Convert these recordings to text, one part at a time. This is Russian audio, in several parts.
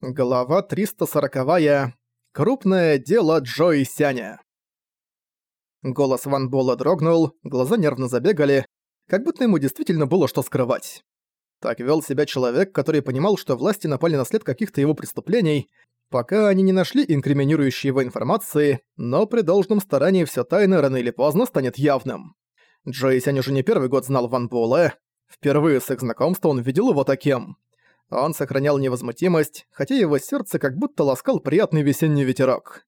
Глава 340. Крупное дело Джои Сяня. Голос Ван Бола дрогнул, глаза нервно забегали, как будто ему действительно было что скрывать. Так вел себя человек, который понимал, что власти напали на след каких-то его преступлений, пока они не нашли инкриминирующей его информации, но при должном старании все тайно рано или поздно станет явным. Джои Сянь уже не первый год знал Ван Буэлэ, впервые с их знакомства он видел его таким. Он сохранял невозмутимость, хотя его сердце как будто ласкал приятный весенний ветерок.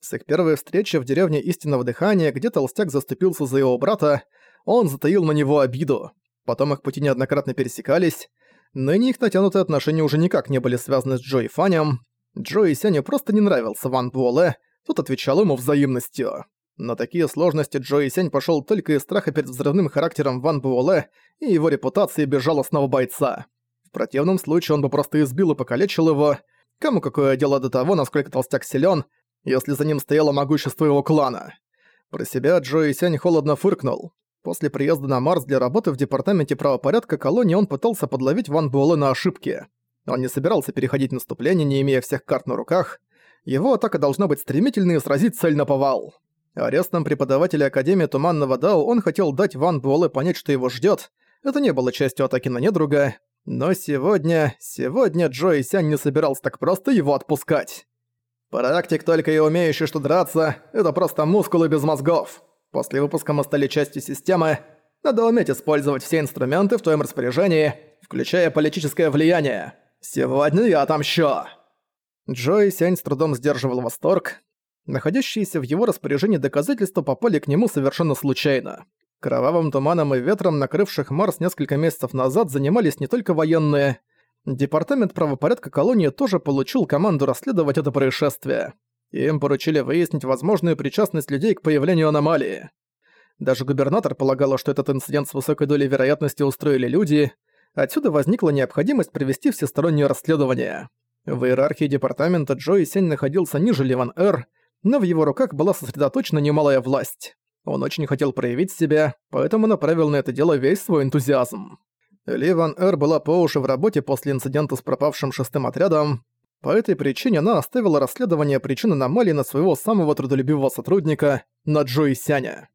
С их первой встречи в деревне Истинного Дыхания, где толстяк заступился за его брата, он затаил на него обиду. Потом их пути неоднократно пересекались. Ныне их натянутые отношения уже никак не были связаны с Джо и Фанем. Джо и Сяню просто не нравился Ван Буэлэ, тот отвечал ему взаимностью. На такие сложности Джо и Сянь пошёл только из страха перед взрывным характером Ван Буэлэ и его репутацией безжалостного бойца. Противном случае он бы просто избил и покалечил его. Кому какое дело до того, насколько толстяк силен, если за ним стояло могущество его клана? Про себя Джо Сянь холодно фыркнул. После приезда на Марс для работы в департаменте правопорядка колонии он пытался подловить Ван Буэлэ на ошибке. Он не собирался переходить наступление, не имея всех карт на руках. Его атака должна быть стремительной и сразить цель на повал. Арестом преподавателя Академии Туманного Дао он хотел дать Ван Буэлэ понять, что его ждет. Это не было частью атаки на недруга, но сегодня, сегодня Джо и Сянь не собирался так просто его отпускать. Практик, только и умеющий что драться, это просто мускулы без мозгов. После выпуска мы стали частью системы. Надо уметь использовать все инструменты в твоем распоряжении, включая политическое влияние. Сегодня я отомщу. Джо и Сянь с трудом сдерживал восторг. Находящиеся в его распоряжении доказательства попали к нему совершенно случайно. Кровавым туманом и ветром, накрывших Марс несколько месяцев назад, занимались не только военные. Департамент правопорядка колонии тоже получил команду расследовать это происшествие. Им поручили выяснить возможную причастность людей к появлению аномалии. Даже губернатор полагала, что этот инцидент с высокой долей вероятности устроили люди. Отсюда возникла необходимость провести всестороннее расследование. В иерархии департамента Джо и Сень находился ниже Ливан Эр, но в его руках была сосредоточена немалая власть. Он очень хотел проявить себя, поэтому направил на это дело весь свой энтузиазм. Ли Ван Эр была по уши в работе после инцидента с пропавшим шестым отрядом. По этой причине она оставила расследование причин аномалии на своего самого трудолюбивого сотрудника, на Джо Сяня.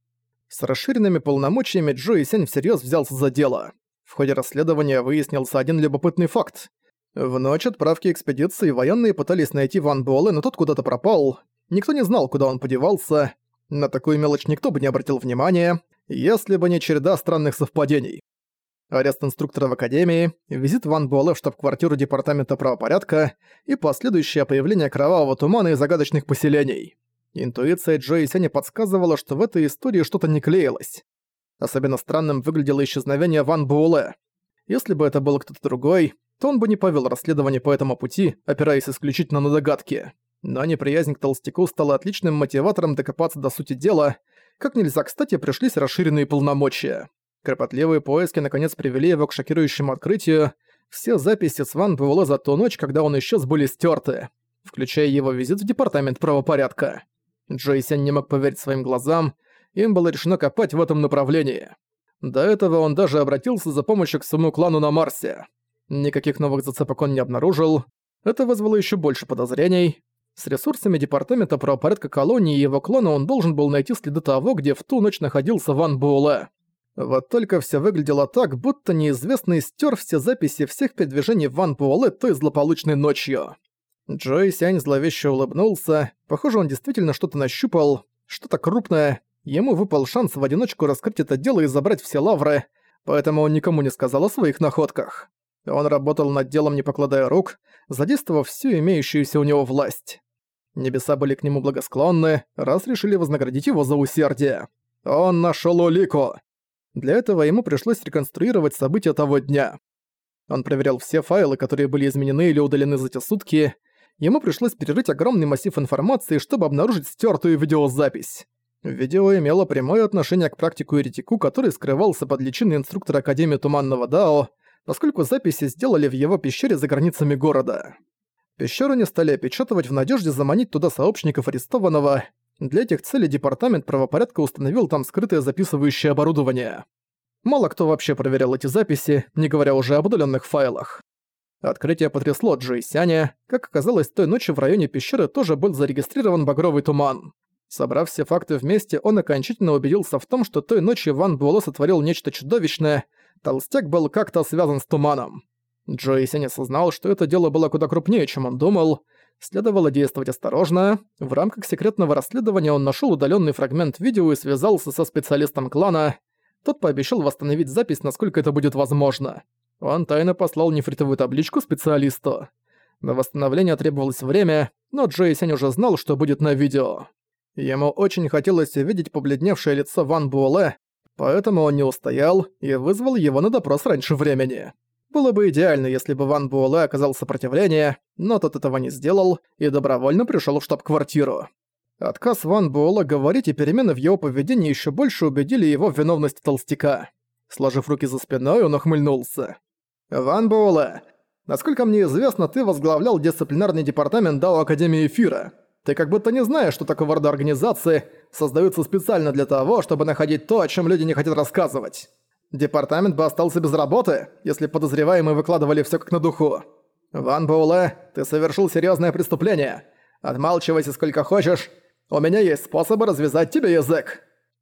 С расширенными полномочиями Джо Сянь всерьез взялся за дело. В ходе расследования выяснился один любопытный факт. В ночь отправки экспедиции военные пытались найти Ван Буэлэ, но тот куда-то пропал. Никто не знал, куда он подевался. На такую мелочь никто бы не обратил внимания, если бы не череда странных совпадений. Арест инструктора в Академии, визит Ван Буэлэ в штаб-квартиру Департамента правопорядка и последующее появление кровавого тумана и загадочных поселений. Интуиция Джо и Сеня подсказывала, что в этой истории что-то не клеилось. Особенно странным выглядело исчезновение Ван Буэлэ. Если бы это был кто-то другой, то он бы не повел расследование по этому пути, опираясь исключительно на догадки. Но неприязнь к толстяку стала отличным мотиватором докопаться до сути дела. Как нельзя кстати пришлись расширенные полномочия. Кропотливые поиски наконец привели его к шокирующему открытию. Все записи с Ван Буэлэ за ту ночь, когда он исчез, были стерты, включая его визит в департамент правопорядка. Джейсен не мог поверить своим глазам, им было решено копать в этом направлении. До этого он даже обратился за помощью к своему клану на Марсе. Никаких новых зацепок он не обнаружил. Это вызвало еще больше подозрений. С ресурсами Департамента правопорядка колонии и его клона он должен был найти следы того, где в ту ночь находился Ван Буэлэ. Вот только все выглядело так, будто неизвестный стер все записи всех передвижений Ван Буэлэ той злополучной ночью. Джой Сянь зловеще улыбнулся. Похоже, он действительно что-то нащупал, что-то крупное. Ему выпал шанс в одиночку раскрыть это дело и забрать все лавры, поэтому он никому не сказал о своих находках. Он работал над делом, не покладая рук, задействовав всю имеющуюся у него власть. Небеса были к нему благосклонны, раз решили вознаградить его за усердие. Он нашел улику. Для этого ему пришлось реконструировать события того дня. Он проверял все файлы, которые были изменены или удалены за те сутки. Ему пришлось перерыть огромный массив информации, чтобы обнаружить стертую видеозапись. Видео имело прямое отношение к практику еретику, который скрывался под личиной инструктора Академии Туманного Дао, поскольку записи сделали в его пещере за границами города. Пещеру не стали опечатывать в надежде заманить туда сообщников арестованного. Для этих целей департамент правопорядка установил там скрытое записывающее оборудование. Мало кто вообще проверял эти записи, не говоря уже об удаленных файлах. Открытие потрясло Джо Сяня. Как оказалось, той ночью в районе пещеры тоже был зарегистрирован багровый туман. Собрав все факты вместе, он окончательно убедился в том, что той ночью Ван Буэлло сотворил нечто чудовищное. Толстяк был как-то связан с туманом. Джо Сянь осознал, что это дело было куда крупнее, чем он думал. Следовало действовать осторожно. В рамках секретного расследования он нашел удаленный фрагмент видео и связался со специалистом клана. Тот пообещал восстановить запись, насколько это будет возможно. Он тайно послал нефритовую табличку специалисту. На восстановление требовалось время, но Джей Сянь уже знал, что будет на видео. Ему очень хотелось увидеть побледневшее лицо Ван Буэлэ, поэтому он не устоял и вызвал его на допрос раньше времени. Было бы идеально, если бы Ван Буэлэ оказал сопротивление, но тот этого не сделал и добровольно пришел в штаб-квартиру. Отказ Ван Буэлэ говорить и перемены в его поведении еще больше убедили его в виновности толстяка. Сложив руки за спиной, он ухмыльнулся. «Ван Буэлэ, насколько мне известно, ты возглавлял дисциплинарный департамент Дао Академии Эфира. Ты как будто не знаешь, что такого рода организации создаются специально для того, чтобы находить то, о чем люди не хотят рассказывать. Департамент бы остался без работы, если подозреваемые выкладывали все как на духу. Ван Буэлэ, ты совершил серьезное преступление. Отмалчивайся сколько хочешь. У меня есть способы развязать тебе язык».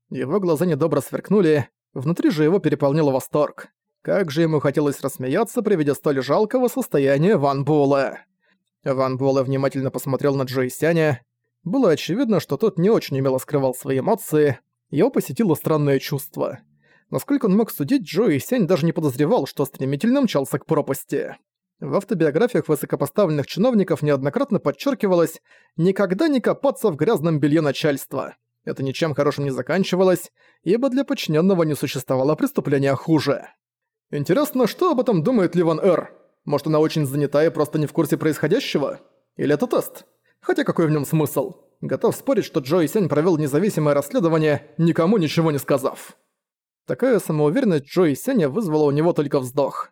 Его глаза недобро сверкнули, внутри же его переполнил восторг. Как же ему хотелось рассмеяться при виде столь жалкого состояния Ван Буэлэ. Ван Буэлэ внимательно посмотрел на Джои Сяня. Было очевидно, что тот не очень умело скрывал свои эмоции. Его посетило странное чувство – Насколько он мог судить, Джо и Сянь даже не подозревал, что стремительно мчался к пропасти. В автобиографиях высокопоставленных чиновников неоднократно подчеркивалось «никогда не копаться в грязном белье начальства». Это ничем хорошим не заканчивалось, ибо для подчиненного не существовало преступления хуже. Интересно, что об этом думает Ливан Эр? Может, она очень занята и просто не в курсе происходящего? Или это тест? Хотя какой в нем смысл? Готов спорить, что Джо и Сянь провел независимое расследование, никому ничего не сказав. Такая самоуверенность Джо и Сеня вызвала у него только вздох.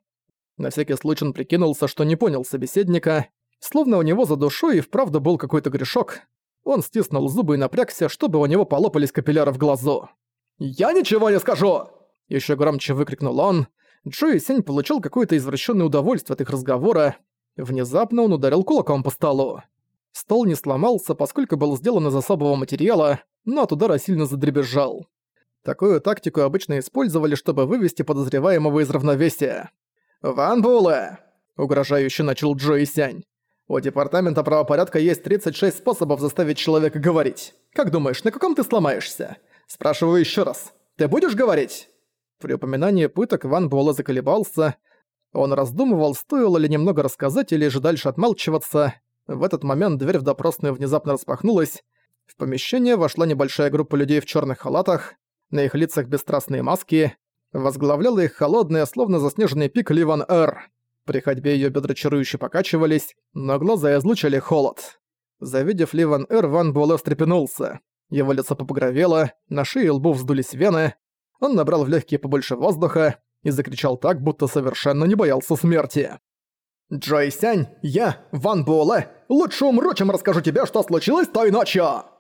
На всякий случай он прикинулся, что не понял собеседника, словно у него за душой и вправду был какой-то грешок. Он стиснул зубы и напрягся, чтобы у него полопались капилляры в глазу. «Я ничего не скажу!» Еще громче выкрикнул он. Джо и Сень получил какое-то извращенное удовольствие от их разговора. Внезапно он ударил кулаком по столу. Стол не сломался, поскольку был сделан из особого материала, но от удара сильно задребезжал. Такую тактику обычно использовали, чтобы вывести подозреваемого из равновесия. «Ван Буэлэ!» – угрожающе начал Джо Сянь. «У Департамента правопорядка есть 36 способов заставить человека говорить. Как думаешь, на каком ты сломаешься? Спрашиваю еще раз. Ты будешь говорить?» При упоминании пыток Ван Буэлэ заколебался. Он раздумывал, стоило ли немного рассказать или же дальше отмалчиваться. В этот момент дверь в допросную внезапно распахнулась. В помещение вошла небольшая группа людей в черных халатах на их лицах бесстрастные маски, возглавляла их холодная, словно заснеженный пик Ливан Эр. При ходьбе её бедра чарующе покачивались, но глаза излучали холод. Завидев Ливан Эр, Ван Буэлэ встрепенулся. Его лицо побагровело, на шее и лбу вздулись вены. Он набрал в легкие побольше воздуха и закричал так, будто совершенно не боялся смерти. «Джой Сянь, я, Ван Буэлэ, лучше умру, чем расскажу тебе, что случилось той ночью!»